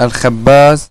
الخباز